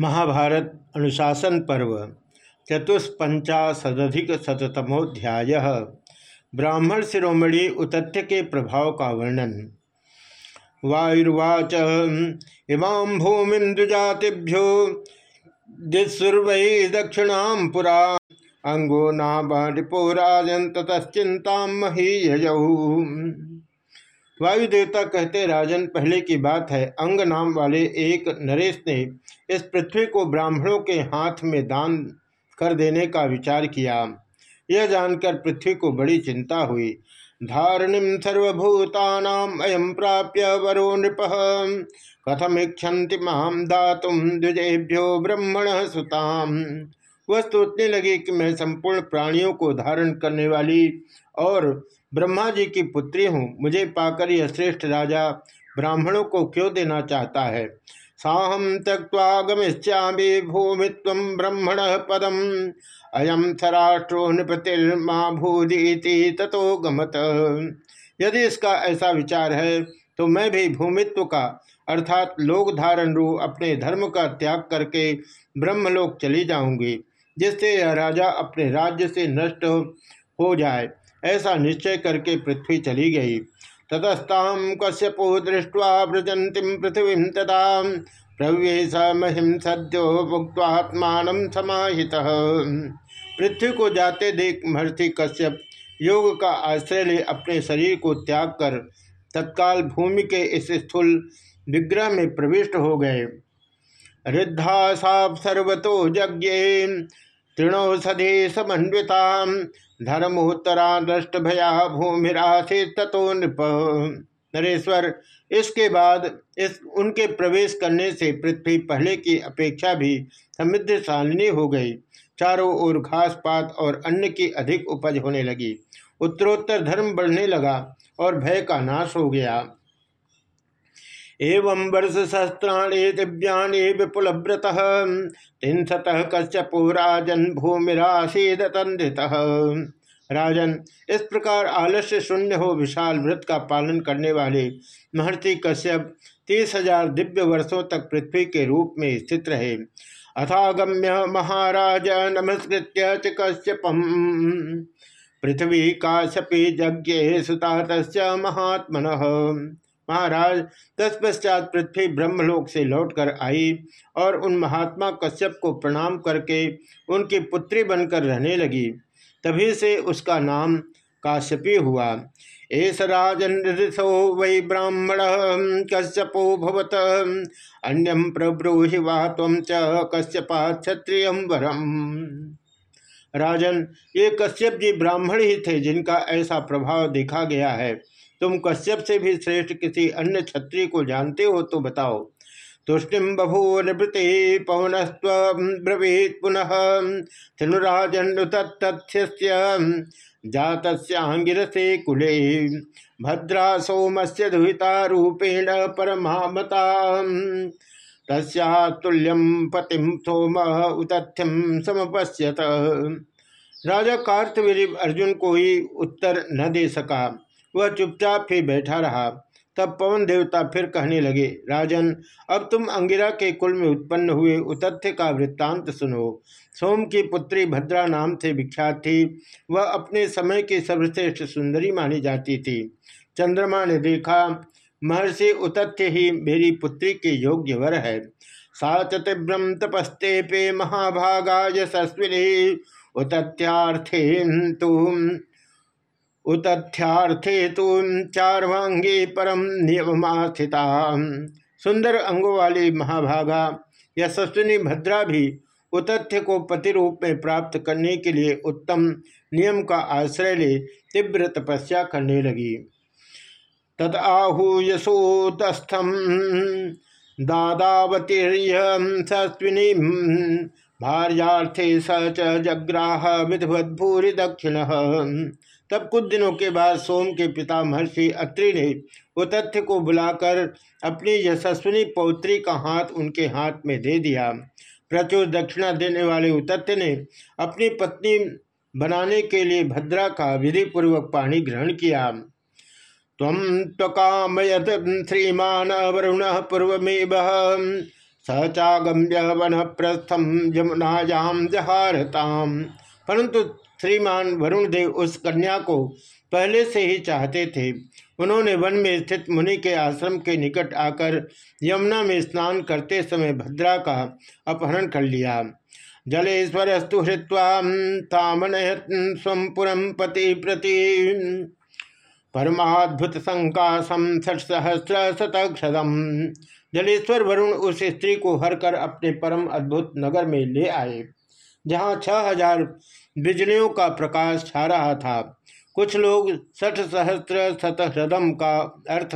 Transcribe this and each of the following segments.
महाभारत अनुशासन पर्व चतुष्पंचाशदिक शतमोध्याय ब्राह्मण शिरोमणि उतथ्य के प्रभाव का वर्णन। वायुर्वाच, इमां भूमि द्विजातिभ्यो दिस्सुर्व दक्षिणा पुरा, अंगो नाम रिपो राजन ततश्चिंता महीयऊ वायुदेवता कहते राजन, पहले की बात है। अंग नाम वाले एक नरेश ने इस पृथ्वी को ब्राह्मणों के हाथ में दान कर देने का विचार किया। यह जानकर पृथ्वी को बड़ी चिंता हुई। धारणिम सर्वभूतानाम अयम प्राप्य वरो नृप। कथम इच्छन्ति माम दातुम द्विजेभ्यो ब्रह्मण सुताम। वह सोचने लगी कि मैं संपूर्ण प्राणियों को धारण करने वाली और ब्रह्मा जी की पुत्री हूँ, मुझे पाकर यह श्रेष्ठ राजा ब्राह्मणों को क्यों देना चाहता है? साहम त्यक्वा गमिष्यामी भूमि तम ब्रह्मण पदम अयम सराष्ट्रो नृपतिर्मा भूदीति ततो गमत। यदि इसका ऐसा विचार है तो मैं भी भूमित्व का, अर्थात लोक धारण रूप अपने धर्म का त्याग करके ब्रह्मलोक चली जाऊँगी, जिससे यह राजा अपने राज्य से नष्ट हो जाए। ऐसा निश्चय करके पृथ्वी चली गई। ततस्ताम कश्यपो दृष्ट्वा व्रजंती पृथ्वी तदा प्रवेश महिम सद्यो भुक्वात्मान समाहित। पृथ्वी को जाते देख महर्षि कश्यप योग का आश्रय ले अपने शरीर को त्याग कर तत्काल भूमि के इस स्थूल विग्रह में प्रविष्ट हो गए। रिद्धा साप सर्वतो यज्ञ तृणौषधि समन्विता धर्मोत्तरा दृष्ट भया भूमिराशि तथो नृप। नरेश्वर, इसके बाद इस, उनके प्रवेश करने से पृथ्वी पहले की अपेक्षा भी समृद्धशालिनी हो गई। चारों ओर घास पात और अन्न की अधिक उपज होने लगी। उत्तरोत्तर धर्म बढ़ने लगा और भय का नाश हो गया। एवं वर्ष सहस्राणी दिव्याणी विपुल व्रत तिंसत कश्यपो राजन भूमिराशीद तंधित राजन इस प्रकार आलस्य शून्य हो विशाल व्रत का पालन करने वाले महर्षि कश्यप तीस हज़ार दिव्य वर्षों तक पृथ्वी के रूप में स्थित रहे। अथागम्य महाराज, नमस्कृत्य च कश्यपम। पृथ्वी काश्यपी यज्ञ सुता महात्मन। महाराज, तत्पश्चात पृथ्वी ब्रह्मलोक से लौटकर आई और उन महात्मा कश्यप को प्रणाम करके उनकी पुत्री बनकर रहने लगी। तभी से उसका नाम काश्यपी हुआ। एस राजो वै ब्राह्मण कश्यपो भवत। अन्यम प्रब्रूहि वा तम च कश्यपा क्षत्रिय वरम। राजन, ये कश्यप जी ब्राह्मण ही थे जिनका ऐसा प्रभाव देखा गया है। तुम कश्यप से भी श्रेष्ठ किसी अन्य क्षत्रिय को जानते हो तो बताओ। तुष्टिम बभूव निवृत्ति पवनस्व ब्रवीत पुनः। धनुराजन तथ्य जातस्यांगिरसे कुले। भद्रा सोमस्य दुहिता रूपेण परमामता। तस्यातुल्यम पतिम सोम उतथ्यम समपश्यत राजा कार्तवीर अर्जुन को ही उत्तर न दे सका। वह चुपचाप ही बैठा रहा। तब पवन देवता फिर कहने लगे, राजन, अब तुम अंगिरा के कुल में उत्पन्न हुए उतथ्य का वृत्तांत सुनो। सोम की पुत्री भद्रा नाम से विख्यात थी। वह अपने समय की सर्वश्रेष्ठ सुंदरी मानी जाती थी। चंद्रमा ने देखा, महर्षि उतथ्य ही मेरी पुत्री के योग्य वर है। सा तीव्रम तपस्ते पे महाभागा यशस्विनी उतथ्यार्थे तुम उतथ्यार्थे तो चारवांगे परम नियमास्थिता सुंदर अंगों वाली महाभागा, यशस्विनी भद्रा भी उतथ्य को पति रूप में प्राप्त करने के लिए उत्तम नियम का आश्रय ले तीव्र तपस्या करने लगी। तद आहू यशोतस्थम दादावतीर्य सस्विनी भार्याथे स च जग्राह विधवद्भूरि दक्षिण तब कुछ दिनों के बाद सोम के पिता महर्षि अत्रि ने उतथ्य को बुलाकर अपनी यशस्विनी पौत्री का हाथ उनके हाथ में दे दिया। प्रचुर दक्षिणा देने वाले उतथ्य ने अपनी पत्नी बनाने के लिए भद्रा का विधि पूर्वक पानी ग्रहण किया। तम त्वकामयत श्रीमान वरुण पूर्वमेव। स चागम्य वन प्रस्थम यमुनायाम जहारताम। परंतु श्रीमान वरुण देव उस कन्या को पहले से ही चाहते थे। उन्होंने वन में स्थित मुनि के आश्रम के निकट आकर यमुना में स्नान करते समय भद्रा का अपहरण कर लिया। जलेश्वरस्तु हृत्वा तामन स्वपुरम पति प्रति परमाद्भुत संकाशम षट सहस्र शतक्षदम जलेश्वर वरुण उस स्त्री को हर कर अपने परम अद्भुत नगर में ले आए। जहाँ छह हज़ार बिजलियों का प्रकाश छा रहा था। कुछ लोग सठ सहस्त्र शतहृदम का अर्थ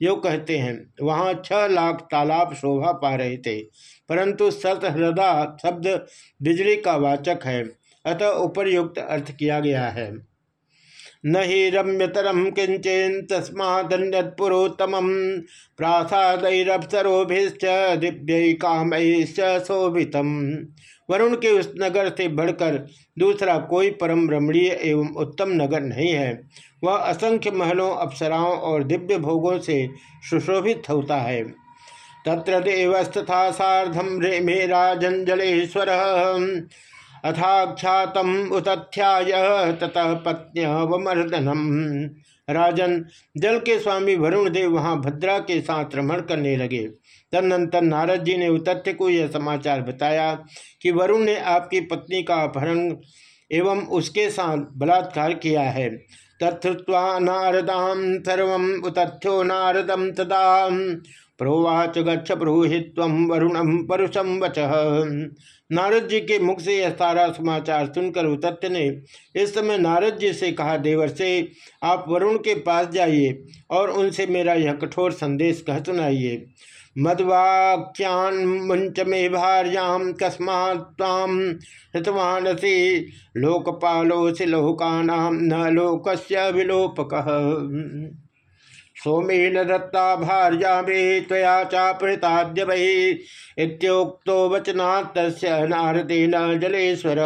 यो कहते हैं। वहाँ छह लाख तालाब शोभा पा रहे थे, परंतु सतहृदा शब्द बिजली का वाचक है। अतः उपरयुक्त अर्थ किया गया है। न ही रम्यतरम किंचन तस्मादन्यपुरोत्तम प्रासादैरपसरोभिश्च दिव्य काम शोभितम। वरुण के उस नगर से बढ़कर दूसरा कोई परम रमणीय एवं उत्तम नगर नहीं है। वह असंख्य महलों, अप्सराओं और दिव्य भोगों से सुशोभित होता है। तत्र देवस्था साधम रे मे राजंजलेश्वर अथाख्यातम उतथ्याय ततः पत्न्यवमर्दनम। राजन जल के स्वामी वरुण देव वहाँ भद्रा के साथ रमण करने लगे। तदनंतर नारद जी ने उतथ्य को यह समाचार बताया कि वरुण ने आपकी पत्नी का अपहरण एवं उसके साथ बलात्कार किया है। तत्वा नारदाम सर्व उतथ्यो नारदम तदा। प्रोवाच गच्छ ब्रूहित वरुणम परुषम वच। नारद जी के मुख से यह सारा समाचार सुनकर उतत्य ने, इस समय नारद जी से कहा, देवर से आप वरुण के पास जाइए और उनसे मेरा यह कठोर संदेश कह सुनाइए। मद्वाक्यान मुंच में भार्याम कस्मात्म हृतवानसी लोकपालोसि लोकानाम न लोकस्य विलोपक सोमेन दत्ता भार्या मे त्वया चापृताद्य वै इत्योक्तो वचनात् नारदेन जलेश्वर।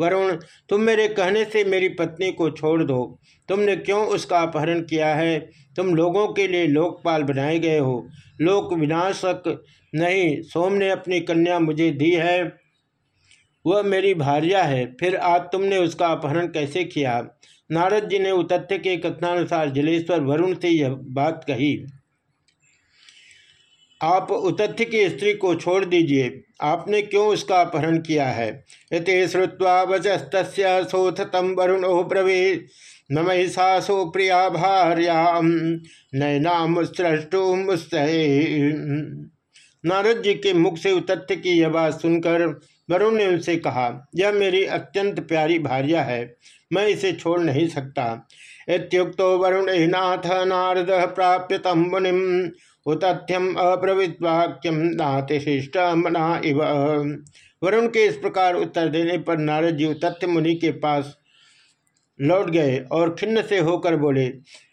वरुण, तुम मेरे कहने से मेरी पत्नी को छोड़ दो। तुमने क्यों उसका अपहरण किया है? तुम लोगों के लिए लोकपाल बनाए गए हो। लोक विनाशक नहीं, सोम ने अपनी कन्या मुझे दी है। वह मेरी भार्या है, फिर आज तुमने उसका अपहरण कैसे किया? नारद जी ने उतथ्य के कथनानुसार जलेश्वर वरुण से यह बात कही, आप उतथ्य की स्त्री को छोड़ दीजिए। आपने क्यों उसका अपहरण किया है? इत श्रुवा वचस्त सोथ तम वरुणो ब्रवे न महिषासो प्रिया भार्या नैना मुस्रष्टु नारद जी के मुख से उतथ्य की यह बात सुनकर वरुण ने उनसे कहा, यह मेरी अत्यंत प्यारी भार्या है, मैं इसे छोड़ नहीं सकता। इतुक्त वरुण नाथ नारद प्राप्य तम मुनिम। उतथ्यम अप्रवृत्वाक्यम नातिशिष्ट मना इव। वरुण के इस प्रकार उत्तर देने पर नारद जी तथ्य मुनि के पास लौट गए और खिन्न से होकर बोले,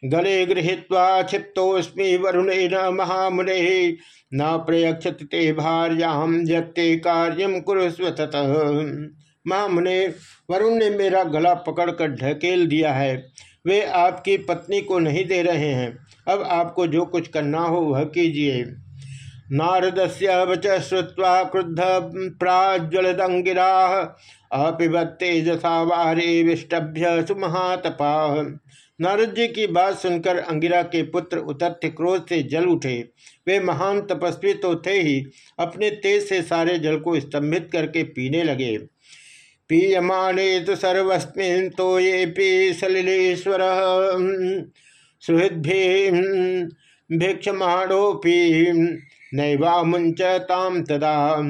गले गृहीत्वा क्षिप्तोस्मी वरुण न महामुने। न प्रयक्षत ते भार्याम जत्ते कार्यम कुरुस्व महामुने, वरुण ने मेरा गला पकड़कर ढकेल दिया है। वे आपकी पत्नी को नहीं दे रहे हैं। अब आपको जो कुछ करना हो वह कीजिए। नारद से वच श्रुवा क्रुद्ध प्राज्वलदंगिरा अपिबत तेजसा वारे विष्टभ्य सुमहातपा। नारद जी की बात सुनकर अंगिरा के पुत्र उतथ्य क्रोध से जल उठे। वे महान तपस्वी तो थे ही, अपने तेज से सारे जल को स्तंभित करके पीने लगे। पीयमाने तो सर्वस्मिन तो ये पी सलिलेश्वर सुहृद्भि भिक्षमाणोपी नैवा मुंचताम तदा।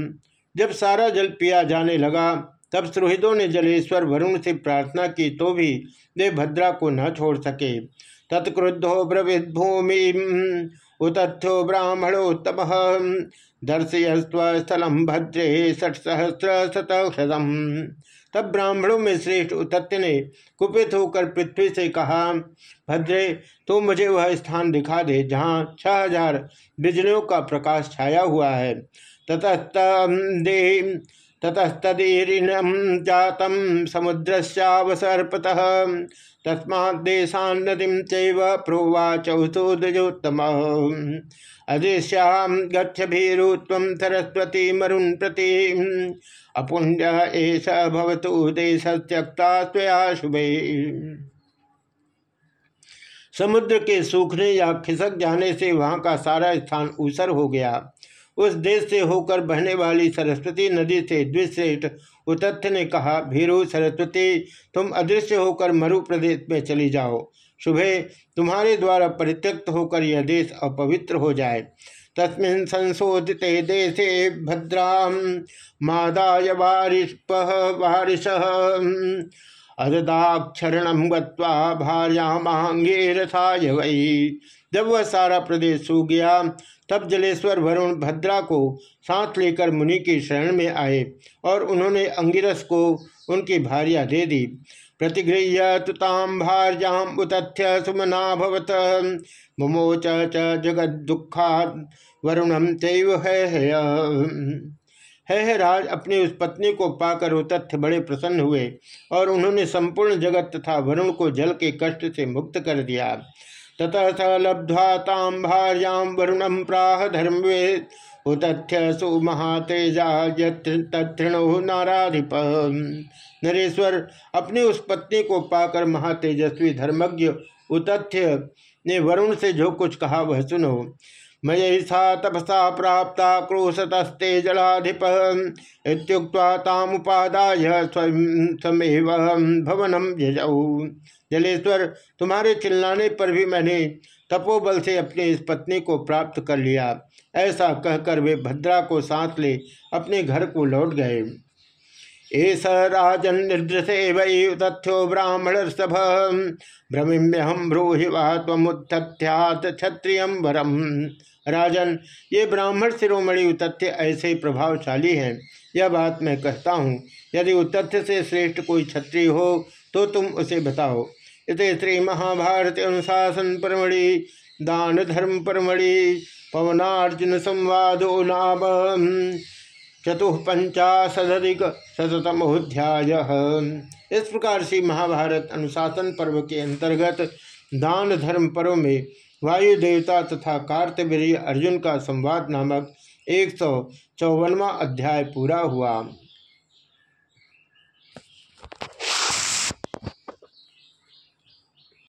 जब सारा जल पिया जाने लगा, तब सुहृदों ने जलेश्वर वरुण से प्रार्थना की तो भी वे भद्रा को न छोड़ सके। तत्क्रुद्धो ब्रविद भूमि उतथ्यो ब्राह्मणोत्तम। दर्शयस्वस्थलम भद्रे षट सहस्र शतम तब ब्राह्मणों में श्रेष्ठ उतत्य ने कुपित होकर पृथ्वी से कहा, भद्रे तो मुझे वह स्थान दिखा दे जहाँ छह हज़ार बिजलियों का प्रकाश छाया हुआ है। ततस्तम दे ततस्तरीरिणम जातम समुद्रस्यावसर्पत तस्मादेशान्नदीं चैव प्रोवाचौसोदयोत्तम अदृश्यां गच्छभीरु त्वं सरस्वती मरुण प्रति। अपुण्य एष स्वया शुभे। समुद्र के सूखने या खिसक जाने से वहाँ का सारा स्थान ऊसर हो गया। उस देश से होकर बहने वाली सरस्वती नदी से द्विश्रेष्ठ उतथ्य ने कहा, भीरु सरस्वती, तुम अदृश्य होकर मरु प्रदेश में चली जाओ। शुभे, तुम्हारे द्वारा परित्यक्त होकर यह देश अपवित्र हो जाए। तस्मिन् संशोधित देशे भद्रा मादाय वारिष। वारिश अददाक्षरण भार्यामांगे रथाय वही जब वह सारा प्रदेश सूख गया तब जलेश्वर वरुण भद्रा को साथ लेकर मुनि की शरण में आए और उन्होंने अंगिरस को उनकी भार्या दे दी। प्रतिगृह्य तुताम भार्याम उतथ्य सुमना भवत मुमोच च जगद दुखा वरुणम चैव है। है राज अपनी उस पत्नी को पाकर वो तथ्य बड़े प्रसन्न हुए और उन्होंने संपूर्ण जगत तथा वरुण को जल के कष्ट से मुक्त कर दिया। ततः स लब्ध्वा तां भार्यां वरुणम प्राह धर्मवे। उतथ्य सुमहातेजा तृणो नाराधिप। नरेश्वर अपनी उस पत्नी को पाकर महातेजस्वी धर्मज्ञ उतथ्य ने वरुण से जो कुछ कहा वह सुनो। मयसा तपसा प्राप्त क्रोशतस्ते जलाधिप तामुपादाय स्वमेव भवनम जजऊ जलेश्वर, तुम्हारे चिल्लाने पर भी मैंने तपोबल से अपनी इस पत्नी को प्राप्त कर लिया। ऐसा कहकर वे भद्रा को साथ ले अपने घर को लौट गए। एस राजन निर्दृशे वै तथ्यो ब्राह्मण सभ भ्रमिम्य हम ब्रूहि वह तमुत्थ्यात क्षत्रिय वरम। राजन, ये ब्राह्मण शिरोमणि उतथ्य ऐसे प्रभावशाली हैं। यह बात मैं कहता हूँ, यदि उतथ्य से श्रेष्ठ कोई क्षत्रिय हो तो तुम उसे बताओ। इत श्री महाभारत अनुशासन परमणि दान धर्म परमणि पवनार्जुन संवादो नाम चतुपंचाशदिक शतमोध्याय इस प्रकार से महाभारत अनुशासन पर्व के अंतर्गत दान धर्म पर्व में वायु देवता तथा कार्तवीर अर्जुन का संवाद नामक एक सौ चौवनवा अध्याय पूरा हुआ।